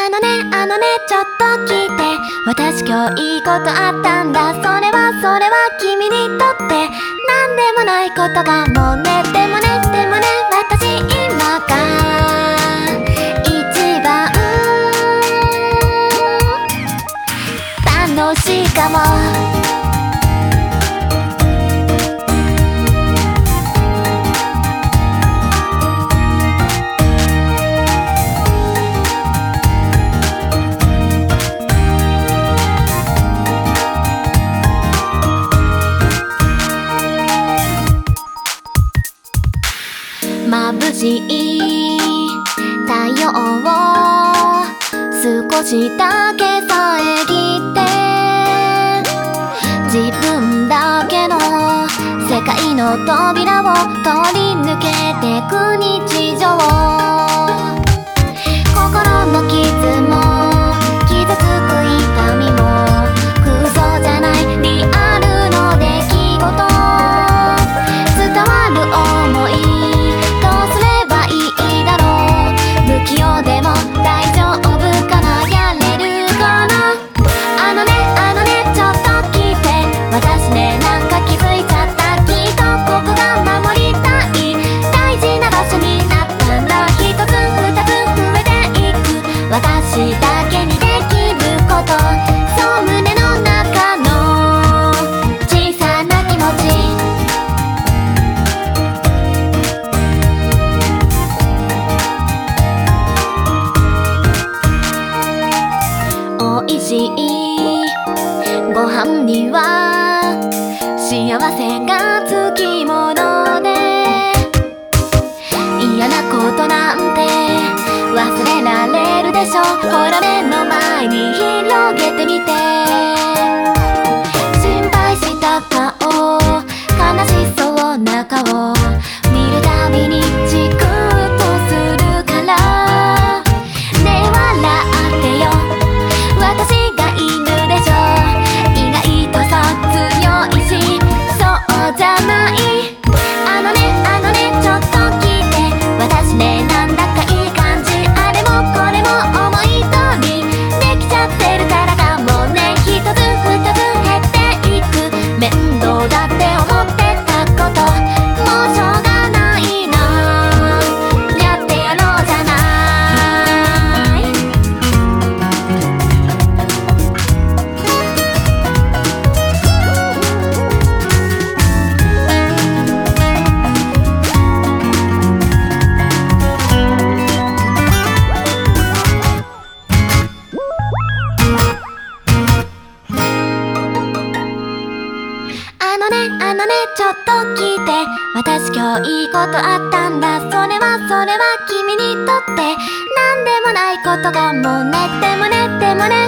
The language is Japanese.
あのねあのねちょっと聞いて。私今日いいことあったんだ。それはそれは君にとって。何でもないことがもうね。でもねでもね私今が。一番楽しいかも。眩しい太陽を少しだけ遮って自分だけの世界の扉を通り抜けてく日には幸せがつきもので嫌なことなちょっと聞いて私今日いいことあったんだ。それはそれは君にとって。何でもないことがもう寝ても寝ても寝てるって